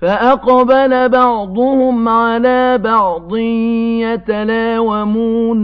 فَأَقْبَلَ بَعْضُهُمْ عَلَىٰ بَعْضٍ يَتَلَاوَمُونَ